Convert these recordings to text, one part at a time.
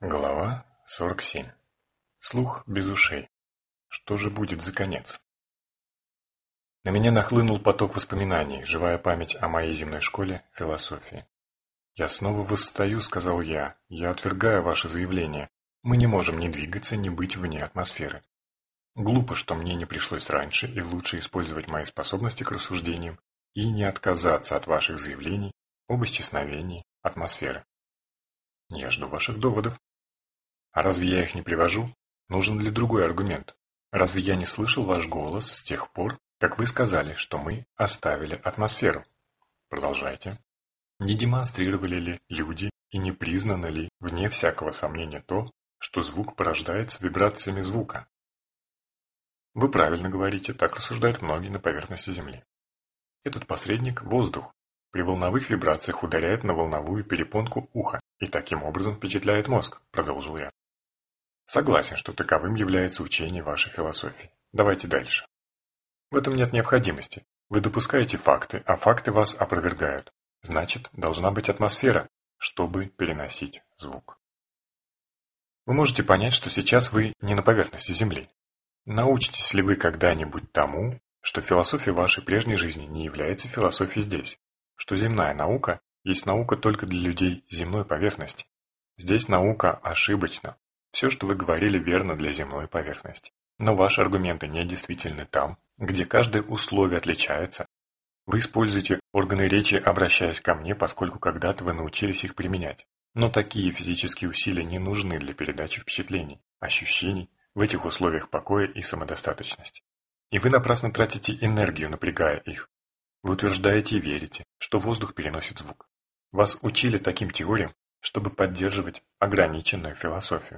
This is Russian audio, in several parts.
Глава 47. Слух без ушей. Что же будет за конец? На меня нахлынул поток воспоминаний, живая память о моей земной школе философии. «Я снова восстаю», — сказал я. «Я отвергаю ваше заявление. Мы не можем ни двигаться, ни быть вне атмосферы. Глупо, что мне не пришлось раньше, и лучше использовать мои способности к рассуждениям и не отказаться от ваших заявлений об исчезновении атмосферы. Я жду ваших доводов. А разве я их не привожу? Нужен ли другой аргумент? Разве я не слышал ваш голос с тех пор, как вы сказали, что мы оставили атмосферу? Продолжайте. Не демонстрировали ли люди и не признано ли, вне всякого сомнения, то, что звук порождается вибрациями звука? Вы правильно говорите, так рассуждают многие на поверхности Земли. Этот посредник – воздух, при волновых вибрациях ударяет на волновую перепонку уха и таким образом впечатляет мозг, продолжил я. Согласен, что таковым является учение вашей философии. Давайте дальше. В этом нет необходимости. Вы допускаете факты, а факты вас опровергают. Значит, должна быть атмосфера, чтобы переносить звук. Вы можете понять, что сейчас вы не на поверхности Земли. Научитесь ли вы когда-нибудь тому, что философия вашей прежней жизни не является философией здесь? что земная наука есть наука только для людей земной поверхности. Здесь наука ошибочна. Все, что вы говорили, верно для земной поверхности. Но ваши аргументы не действительны там, где каждое условие отличается. Вы используете органы речи, обращаясь ко мне, поскольку когда-то вы научились их применять. Но такие физические усилия не нужны для передачи впечатлений, ощущений в этих условиях покоя и самодостаточности. И вы напрасно тратите энергию, напрягая их. Вы утверждаете и верите, что воздух переносит звук. Вас учили таким теориям, чтобы поддерживать ограниченную философию.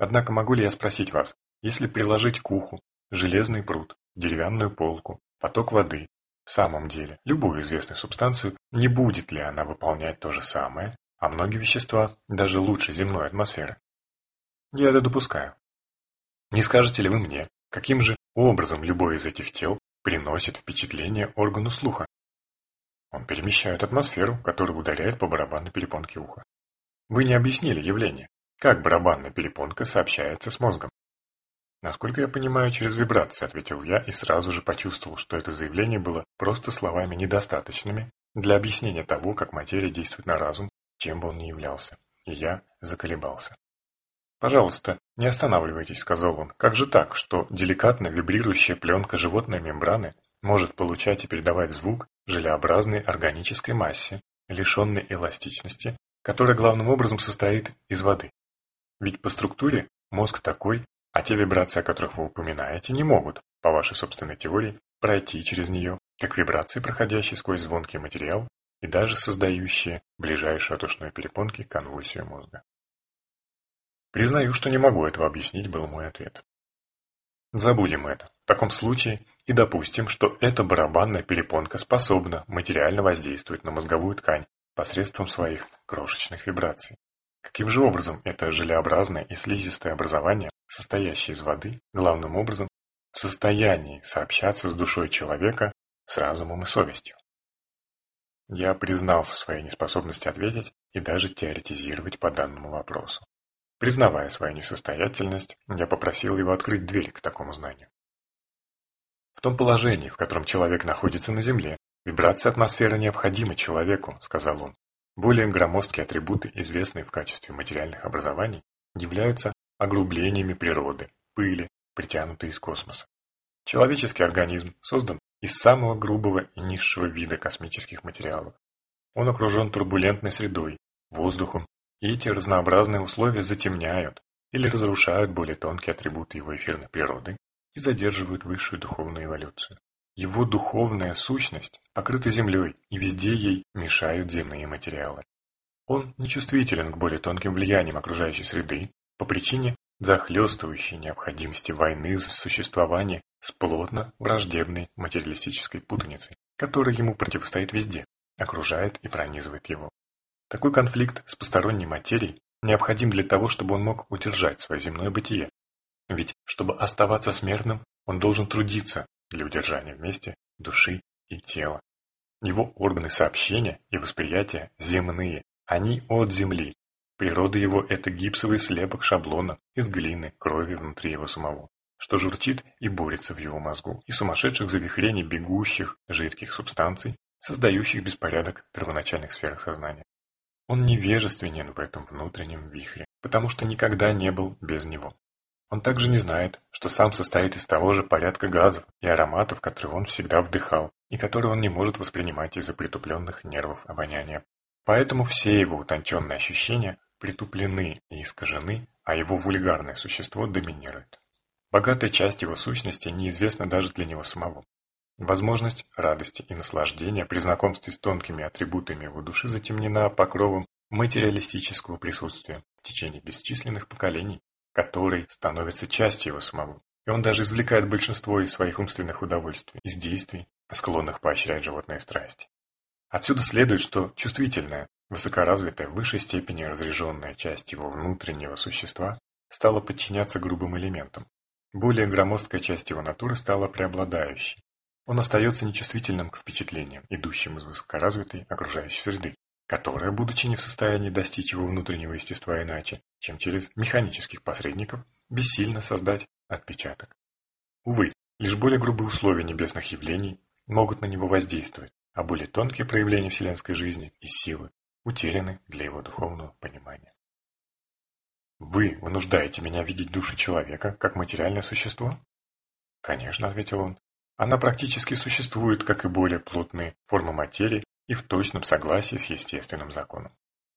Однако могу ли я спросить вас, если приложить к уху железный пруд, деревянную полку, поток воды, в самом деле, любую известную субстанцию, не будет ли она выполнять то же самое, а многие вещества даже лучше земной атмосферы? Я это допускаю. Не скажете ли вы мне, каким же образом любое из этих тел приносит впечатление органу слуха. Он перемещает атмосферу, которая ударяет по барабанной перепонке уха. Вы не объяснили явление, как барабанная перепонка сообщается с мозгом. Насколько я понимаю, через вибрации, ответил я и сразу же почувствовал, что это заявление было просто словами недостаточными для объяснения того, как материя действует на разум, чем бы он ни являлся. И я заколебался. «Пожалуйста, не останавливайтесь», — сказал он. «Как же так, что деликатно вибрирующая пленка животной мембраны может получать и передавать звук желеобразной органической массе, лишенной эластичности, которая главным образом состоит из воды? Ведь по структуре мозг такой, а те вибрации, о которых вы упоминаете, не могут, по вашей собственной теории, пройти через нее, как вибрации, проходящие сквозь звонкий материал и даже создающие ближайшую от ушной перепонки конвульсию мозга. Признаю, что не могу этого объяснить, был мой ответ. Забудем это. В таком случае и допустим, что эта барабанная перепонка способна материально воздействовать на мозговую ткань посредством своих крошечных вибраций. Каким же образом это желеобразное и слизистое образование, состоящее из воды, главным образом в состоянии сообщаться с душой человека, с разумом и совестью? Я признался в своей неспособности ответить и даже теоретизировать по данному вопросу. Признавая свою несостоятельность, я попросил его открыть дверь к такому знанию. В том положении, в котором человек находится на Земле, вибрация атмосферы необходима человеку, сказал он. Более громоздкие атрибуты, известные в качестве материальных образований, являются огрублениями природы, пыли, притянутой из космоса. Человеческий организм создан из самого грубого и низшего вида космических материалов. Он окружен турбулентной средой, воздухом и эти разнообразные условия затемняют или разрушают более тонкие атрибуты его эфирной природы и задерживают высшую духовную эволюцию. Его духовная сущность покрыта землей, и везде ей мешают земные материалы. Он нечувствителен к более тонким влияниям окружающей среды по причине захлестывающей необходимости войны за существование с плотно враждебной материалистической путаницей, которая ему противостоит везде, окружает и пронизывает его. Такой конфликт с посторонней материей необходим для того, чтобы он мог удержать свое земное бытие. Ведь, чтобы оставаться смертным, он должен трудиться для удержания вместе души и тела. Его органы сообщения и восприятия земные, они от Земли. Природа его – это гипсовый слепок шаблона из глины, крови внутри его самого, что журчит и борется в его мозгу, и сумасшедших завихрений бегущих, жидких субстанций, создающих беспорядок в первоначальных сферах сознания. Он невежественен в этом внутреннем вихре, потому что никогда не был без него. Он также не знает, что сам состоит из того же порядка газов и ароматов, которые он всегда вдыхал, и которые он не может воспринимать из-за притупленных нервов обоняния. Поэтому все его утонченные ощущения притуплены и искажены, а его вульгарное существо доминирует. Богатая часть его сущности неизвестна даже для него самого. Возможность радости и наслаждения при знакомстве с тонкими атрибутами его души затемнена покровом материалистического присутствия в течение бесчисленных поколений, который становится частью его самого. И он даже извлекает большинство из своих умственных удовольствий, из действий, склонных поощрять животные страсти. Отсюда следует, что чувствительная, Высокоразвитая, в высшей степени разряженная часть его внутреннего существа стала подчиняться грубым элементам. Более громоздкая часть его натуры стала преобладающей. Он остается нечувствительным к впечатлениям, идущим из высокоразвитой окружающей среды, которая, будучи не в состоянии достичь его внутреннего естества иначе, чем через механических посредников, бессильно создать отпечаток. Увы, лишь более грубые условия небесных явлений могут на него воздействовать, а более тонкие проявления вселенской жизни и силы утеряны для его духовного понимания. «Вы вынуждаете меня видеть душу человека как материальное существо?» «Конечно», — ответил он. «Она практически существует, как и более плотные формы материи и в точном согласии с естественным законом.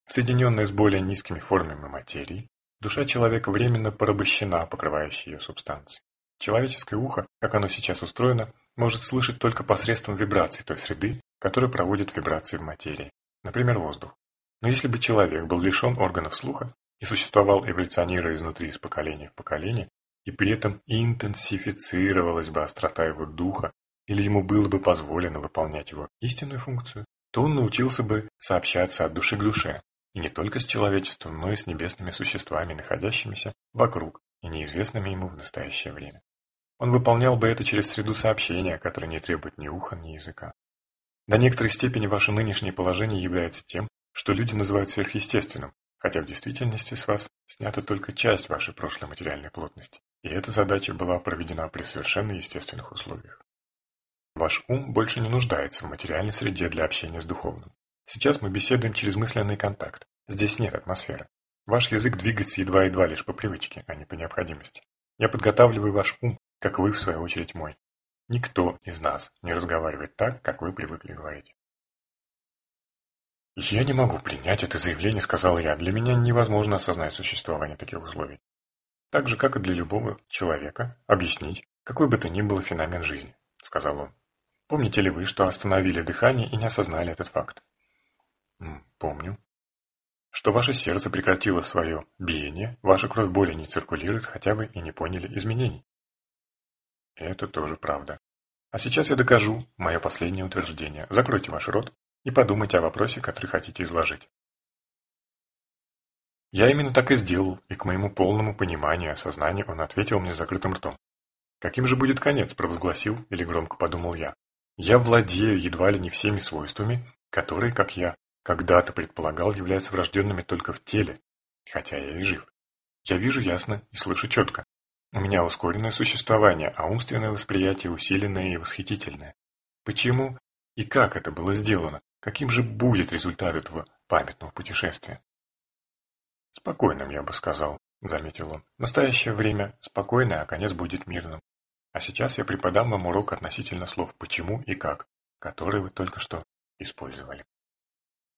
Соединенная с более низкими формами материи, душа человека временно порабощена покрывающей ее субстанцией. Человеческое ухо, как оно сейчас устроено, может слышать только посредством вибраций той среды, которая проводит вибрации в материи, например, воздух. Но если бы человек был лишен органов слуха и существовал эволюционируя изнутри из поколения в поколение, и при этом интенсифицировалась бы острота его духа, или ему было бы позволено выполнять его истинную функцию, то он научился бы сообщаться от души к душе, и не только с человечеством, но и с небесными существами, находящимися вокруг и неизвестными ему в настоящее время. Он выполнял бы это через среду сообщения, которая не требует ни уха, ни языка. До некоторой степени ваше нынешнее положение является тем, что люди называют сверхъестественным, хотя в действительности с вас снята только часть вашей прошлой материальной плотности, и эта задача была проведена при совершенно естественных условиях. Ваш ум больше не нуждается в материальной среде для общения с духовным. Сейчас мы беседуем через мысленный контакт. Здесь нет атмосферы. Ваш язык двигается едва-едва лишь по привычке, а не по необходимости. Я подготавливаю ваш ум, как вы, в свою очередь, мой. Никто из нас не разговаривает так, как вы привыкли говорить. «Я не могу принять это заявление», — сказал я. «Для меня невозможно осознать существование таких условий. Так же, как и для любого человека, объяснить, какой бы то ни было феномен жизни», — сказал он. «Помните ли вы, что остановили дыхание и не осознали этот факт?» «Помню». «Что ваше сердце прекратило свое биение, ваша кровь более не циркулирует, хотя вы и не поняли изменений?» «Это тоже правда. А сейчас я докажу мое последнее утверждение. Закройте ваш рот и подумайте о вопросе, который хотите изложить. Я именно так и сделал, и к моему полному пониманию и осознанию он ответил мне закрытым ртом. Каким же будет конец, провозгласил или громко подумал я. Я владею едва ли не всеми свойствами, которые, как я когда-то предполагал, являются врожденными только в теле, хотя я и жив. Я вижу ясно и слышу четко. У меня ускоренное существование, а умственное восприятие усиленное и восхитительное. Почему и как это было сделано? Каким же будет результат этого памятного путешествия? Спокойным, я бы сказал, заметил он. Настоящее время спокойное, а конец будет мирным. А сейчас я преподам вам урок относительно слов «почему» и «как», которые вы только что использовали.